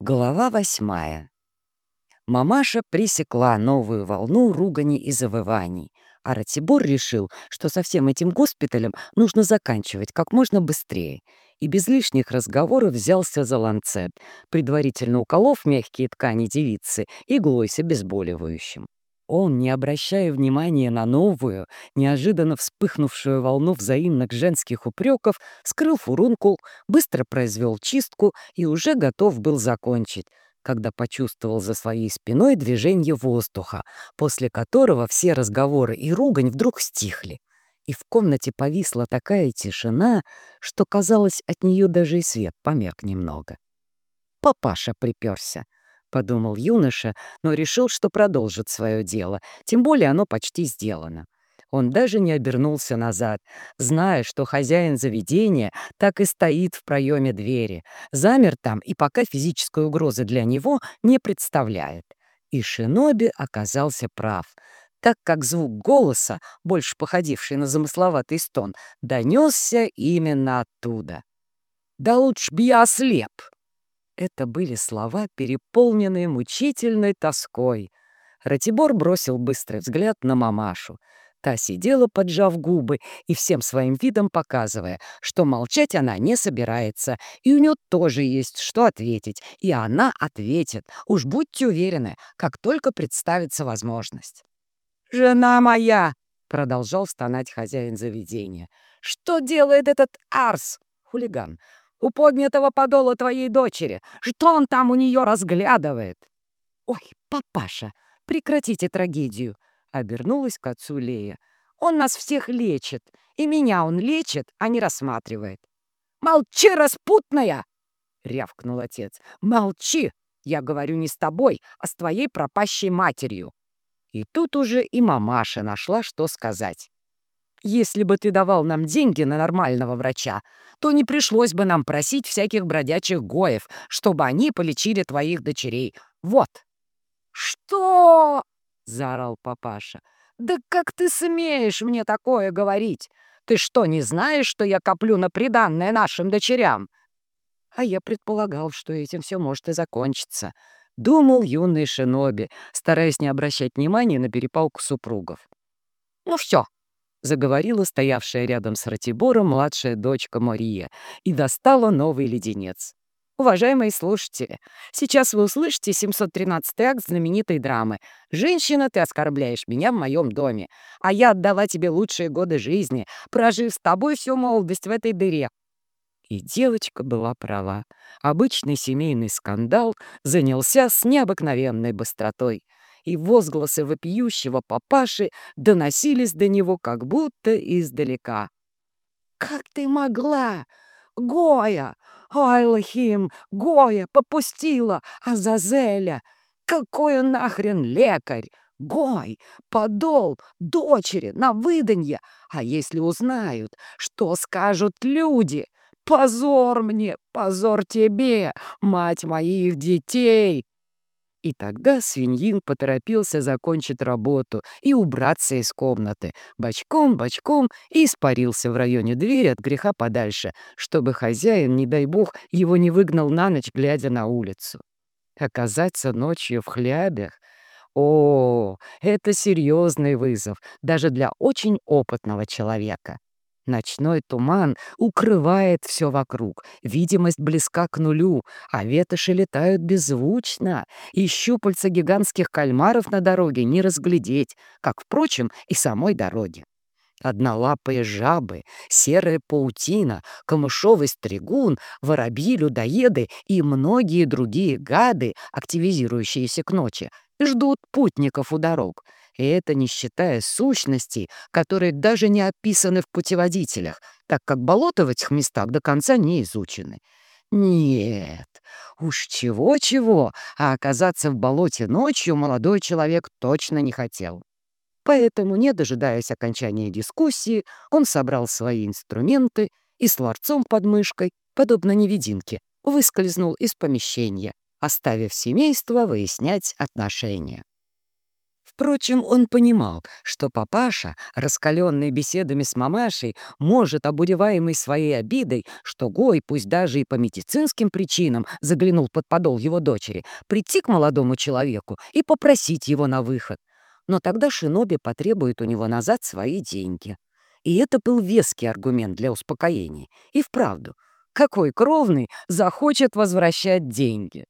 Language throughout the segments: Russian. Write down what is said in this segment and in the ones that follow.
Глава восьмая. Мамаша пресекла новую волну ругани и завываний, а Ратибор решил, что со всем этим госпиталем нужно заканчивать как можно быстрее, и без лишних разговоров взялся за ланцет, предварительно уколов мягкие ткани девицы иглой с обезболивающим. Он, не обращая внимания на новую, неожиданно вспыхнувшую волну взаимных женских упреков, скрыл фурункул, быстро произвел чистку и уже готов был закончить, когда почувствовал за своей спиной движение воздуха, после которого все разговоры и ругань вдруг стихли. И в комнате повисла такая тишина, что, казалось, от нее даже и свет померк немного. Папаша приперся —— подумал юноша, но решил, что продолжит свое дело, тем более оно почти сделано. Он даже не обернулся назад, зная, что хозяин заведения так и стоит в проеме двери, замер там и пока физической угрозы для него не представляет. И Шиноби оказался прав, так как звук голоса, больше походивший на замысловатый стон, донесся именно оттуда. «Да лучше б я ослеп!» Это были слова, переполненные мучительной тоской. Ратибор бросил быстрый взгляд на мамашу. Та сидела, поджав губы и всем своим видом показывая, что молчать она не собирается, и у нее тоже есть что ответить, и она ответит, уж будьте уверены, как только представится возможность. «Жена моя!» — продолжал стонать хозяин заведения. «Что делает этот Арс?» Хулиган у поднятого подола твоей дочери. Что он там у нее разглядывает?» «Ой, папаша, прекратите трагедию!» — обернулась к отцу Лея. «Он нас всех лечит, и меня он лечит, а не рассматривает». «Молчи, распутная!» — рявкнул отец. «Молчи! Я говорю не с тобой, а с твоей пропащей матерью». И тут уже и мамаша нашла, что сказать. Если бы ты давал нам деньги на нормального врача, то не пришлось бы нам просить всяких бродячих гоев, чтобы они полечили твоих дочерей. Вот». «Что?» — заорал папаша. «Да как ты смеешь мне такое говорить? Ты что, не знаешь, что я коплю на приданное нашим дочерям?» А я предполагал, что этим все может и закончиться. Думал юный шиноби, стараясь не обращать внимания на перепалку супругов. «Ну все, — заговорила стоявшая рядом с Ратибором младшая дочка Мария и достала новый леденец. Уважаемые слушатели, сейчас вы услышите 713 акт знаменитой драмы. «Женщина, ты оскорбляешь меня в моем доме, а я отдала тебе лучшие годы жизни, прожив с тобой всю молодость в этой дыре». И девочка была права. Обычный семейный скандал занялся с необыкновенной быстротой — и возгласы вопиющего папаши доносились до него как будто издалека. «Как ты могла? Гоя! Айлахим! Гоя попустила Азазеля! Какой нахрен лекарь! Гой, подол, дочери, на выданье! А если узнают, что скажут люди? Позор мне, позор тебе, мать моих детей!» И тогда свиньин поторопился закончить работу и убраться из комнаты, бочком-бочком и испарился в районе двери от греха подальше, чтобы хозяин, не дай бог, его не выгнал на ночь, глядя на улицу. Оказаться ночью в хлябях о, это серьезный вызов даже для очень опытного человека. Ночной туман укрывает все вокруг, видимость близка к нулю, а ветоши летают беззвучно, и щупальца гигантских кальмаров на дороге не разглядеть, как, впрочем, и самой дороги. Однолапые жабы, серая паутина, камышовый стригун, воробьи-людоеды и многие другие гады, активизирующиеся к ночи, ждут путников у дорог — и это не считая сущностей, которые даже не описаны в путеводителях, так как болота в этих местах до конца не изучены. Нет, уж чего-чего, а оказаться в болоте ночью молодой человек точно не хотел. Поэтому, не дожидаясь окончания дискуссии, он собрал свои инструменты и с ларцом под мышкой, подобно невидимке, выскользнул из помещения, оставив семейство выяснять отношения Впрочем, он понимал, что папаша, раскаленный беседами с мамашей, может, обуреваемый своей обидой, что Гой, пусть даже и по медицинским причинам, заглянул под подол его дочери, прийти к молодому человеку и попросить его на выход. Но тогда Шиноби потребует у него назад свои деньги. И это был веский аргумент для успокоения. И вправду, какой кровный захочет возвращать деньги?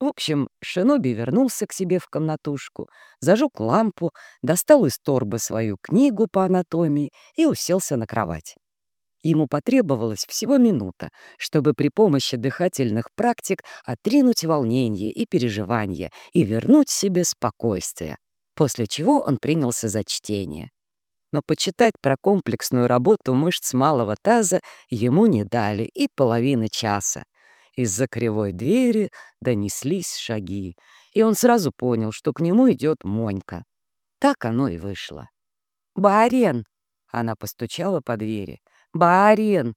В общем, Шиноби вернулся к себе в комнатушку, зажег лампу, достал из торбы свою книгу по анатомии и уселся на кровать. Ему потребовалось всего минута, чтобы при помощи дыхательных практик отринуть волнение и переживания и вернуть себе спокойствие, после чего он принялся за чтение. Но почитать про комплексную работу мышц малого таза ему не дали и половины часа. Из-за кривой двери донеслись шаги, и он сразу понял, что к нему идет Монька. Так оно и вышло. «Барин!» — она постучала по двери. «Барин!»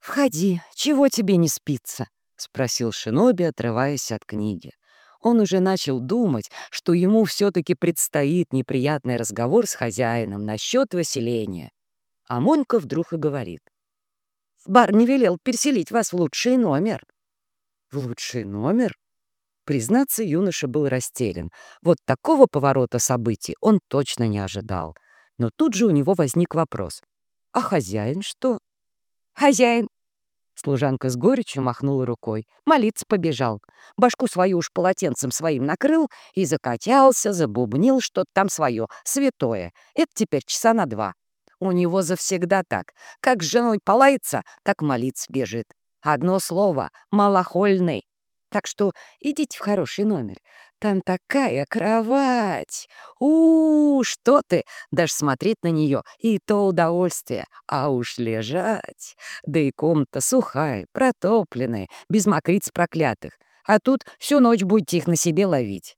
«Входи, чего тебе не спится?» — спросил Шиноби, отрываясь от книги. Он уже начал думать, что ему все-таки предстоит неприятный разговор с хозяином насчет выселения. А Монька вдруг и говорит. Бар не велел переселить вас в лучший номер». «В лучший номер?» Признаться, юноша был растерян. Вот такого поворота событий он точно не ожидал. Но тут же у него возник вопрос. «А хозяин что?» «Хозяин!» Служанка с горечью махнула рукой. Молиться побежал. Башку свою уж полотенцем своим накрыл и закатялся, забубнил что-то там свое, святое. Это теперь часа на два. У него завсегда так. Как с женой полается, так молиться бежит. Одно слово — малохольный. Так что идите в хороший номер. Там такая кровать. у, -у, -у что ты! Даже смотреть на нее и то удовольствие. А уж лежать. Да и комната сухая, протопленная, без мокриц проклятых. А тут всю ночь будете их на себе ловить.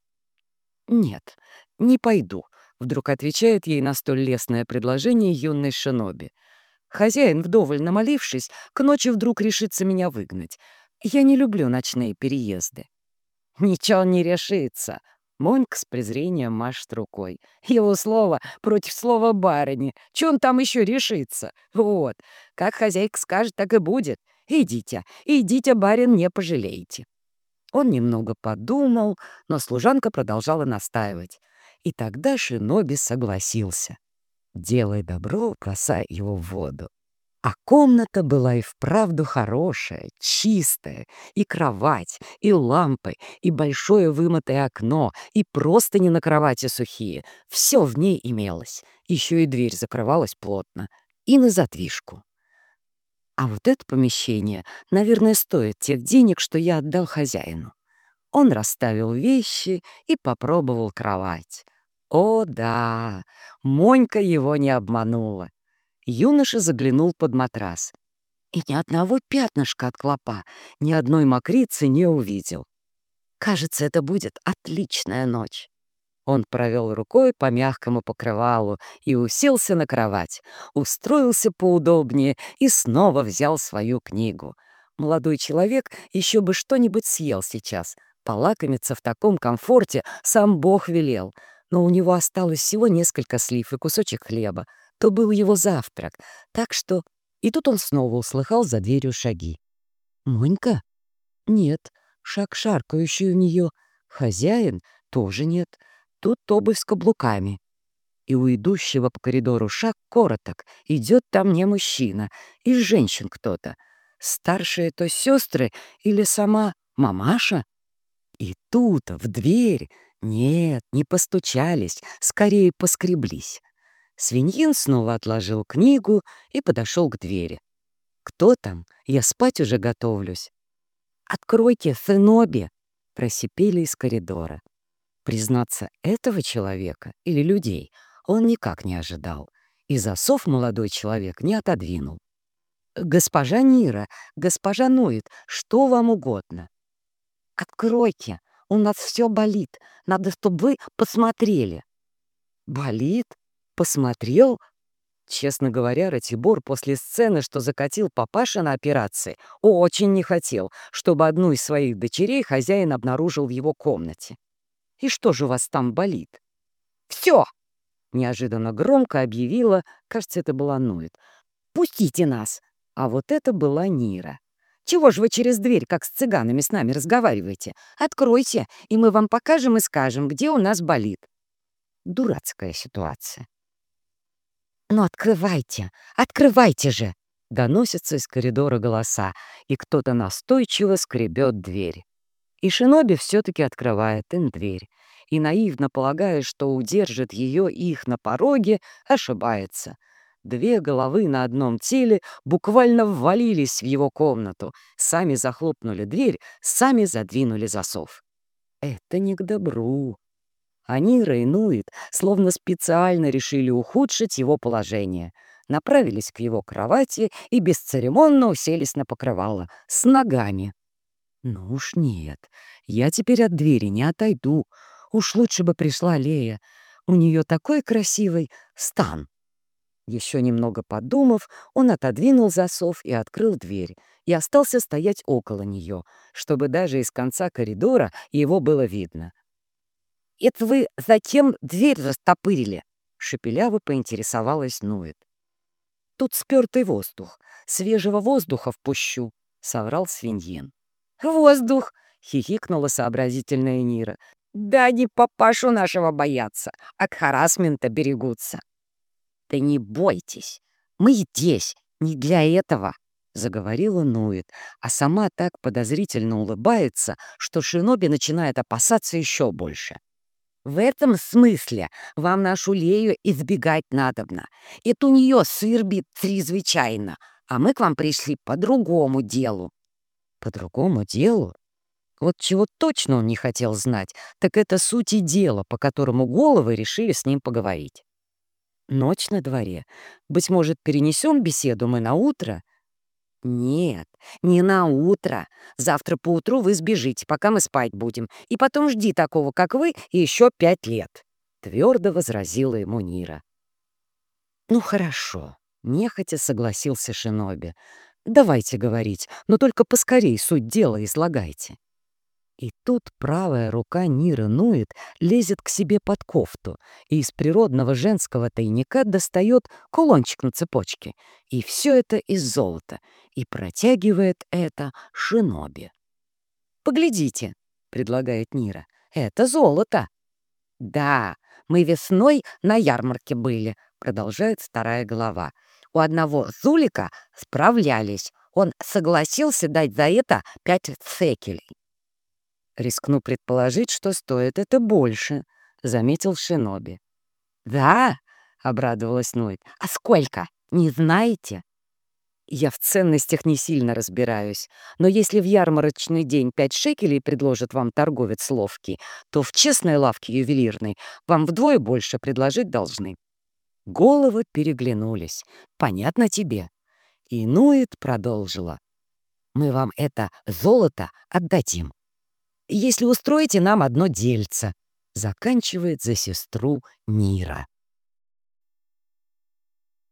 Нет, не пойду. Вдруг отвечает ей на столь лестное предложение юной шиноби. Хозяин, вдоволь намолившись, к ночи вдруг решится меня выгнать. Я не люблю ночные переезды. Ничего не решится. Монька с презрением машет рукой. Его слово против слова барыни. Че он там еще решится? Вот. Как хозяйка скажет, так и будет. Идите, идите, барин, не пожалеете. Он немного подумал, но служанка продолжала настаивать. И тогда Шиноби согласился. «Делай добро, бросай его в воду». А комната была и вправду хорошая, чистая, и кровать, и лампы, и большое вымытое окно, и просто не на кровати сухие. Все в ней имелось. Еще и дверь закрывалась плотно. И на задвижку. А вот это помещение, наверное, стоит тех денег, что я отдал хозяину. Он расставил вещи и попробовал кровать. О, да, Монька его не обманула. Юноша заглянул под матрас. И ни одного пятнышка от клопа, ни одной мокрицы не увидел. Кажется, это будет отличная ночь. Он провел рукой по мягкому покрывалу и уселся на кровать, устроился поудобнее и снова взял свою книгу. Молодой человек еще бы что-нибудь съел сейчас. Полакомиться в таком комфорте сам Бог велел — но у него осталось всего несколько слив и кусочек хлеба. То был его завтрак. Так что... И тут он снова услыхал за дверью шаги. «Монька?» «Нет». Шаг шаркающий у нее. «Хозяин?» «Тоже нет». Тут обувь с каблуками. И у идущего по коридору шаг короток. Идет там не мужчина. Из женщин кто-то. Старшие то сестры или сама мамаша? И тут, в дверь, нет, не постучались, скорее поскреблись. Свиньин снова отложил книгу и подошел к двери. «Кто там? Я спать уже готовлюсь». «Откройте, Феноби!» — просипели из коридора. Признаться, этого человека или людей он никак не ожидал, и засов молодой человек не отодвинул. «Госпожа Нира, госпожа Ноет, что вам угодно?» «Откройте!» У нас все болит. Надо, чтобы вы посмотрели». «Болит? Посмотрел?» Честно говоря, Ратибор после сцены, что закатил папаша на операции, очень не хотел, чтобы одну из своих дочерей хозяин обнаружил в его комнате. «И что же у вас там болит?» Все!» Неожиданно громко объявила, кажется, это была Нует. «Пустите нас!» А вот это была Нира. «Чего ж вы через дверь, как с цыганами, с нами разговариваете? Откройте, и мы вам покажем и скажем, где у нас болит». Дурацкая ситуация. «Ну открывайте, открывайте же!» Доносятся из коридора голоса, и кто-то настойчиво скребет дверь. И Шиноби все-таки открывает им дверь, и, наивно полагая, что удержит ее их на пороге, ошибается. Две головы на одном теле буквально ввалились в его комнату, сами захлопнули дверь, сами задвинули засов. Это не к добру. Они, Рейнуит, словно специально решили ухудшить его положение. Направились к его кровати и бесцеремонно уселись на покрывало, с ногами. Ну уж нет, я теперь от двери не отойду. Уж лучше бы пришла Лея. У нее такой красивый стан. Еще немного подумав, он отодвинул засов и открыл дверь, и остался стоять около нее, чтобы даже из конца коридора его было видно. «Это вы затем дверь растопырили?» — шепеляво поинтересовалась Нует. «Тут спертый воздух. Свежего воздуха впущу», — соврал свиньин. «Воздух!» — хихикнула сообразительная Нира. «Да они папашу нашего боятся, а к харасмента берегутся». «Да не бойтесь, мы здесь, не для этого», — заговорила Нует, а сама так подозрительно улыбается, что Шиноби начинает опасаться еще больше. В этом смысле вам нашу Лею избегать надобно. Это у нее сыр бит чрезвычайно, а мы к вам пришли по другому делу». «По другому делу?» Вот чего точно он не хотел знать, так это суть и дело, по которому головы решили с ним поговорить. Ночь на дворе. Быть может, перенесем беседу мы на утро? Нет, не на утро. Завтра поутру вы сбежите, пока мы спать будем. И потом жди такого, как вы, еще пять лет. Твердо возразила ему Нира. Ну хорошо, нехотя согласился Шиноби. Давайте говорить, но только поскорей суть дела излагайте. И тут правая рука Ниры Нует лезет к себе под кофту и из природного женского тайника достает кулончик на цепочке. И все это из золота. И протягивает это Шиноби. «Поглядите», — предлагает Нира, — «это золото». «Да, мы весной на ярмарке были», — продолжает вторая голова. «У одного Зулика справлялись. Он согласился дать за это пять цекелей. «Рискну предположить, что стоит это больше», — заметил Шиноби. «Да?» — обрадовалась Нойд. «А сколько? Не знаете?» «Я в ценностях не сильно разбираюсь, но если в ярмарочный день пять шекелей предложит вам торговец ловкий, то в честной лавке ювелирной вам вдвое больше предложить должны». Головы переглянулись. «Понятно тебе?» И Нует продолжила. «Мы вам это золото отдадим если устроите нам одно дельце», — заканчивает за сестру Нира.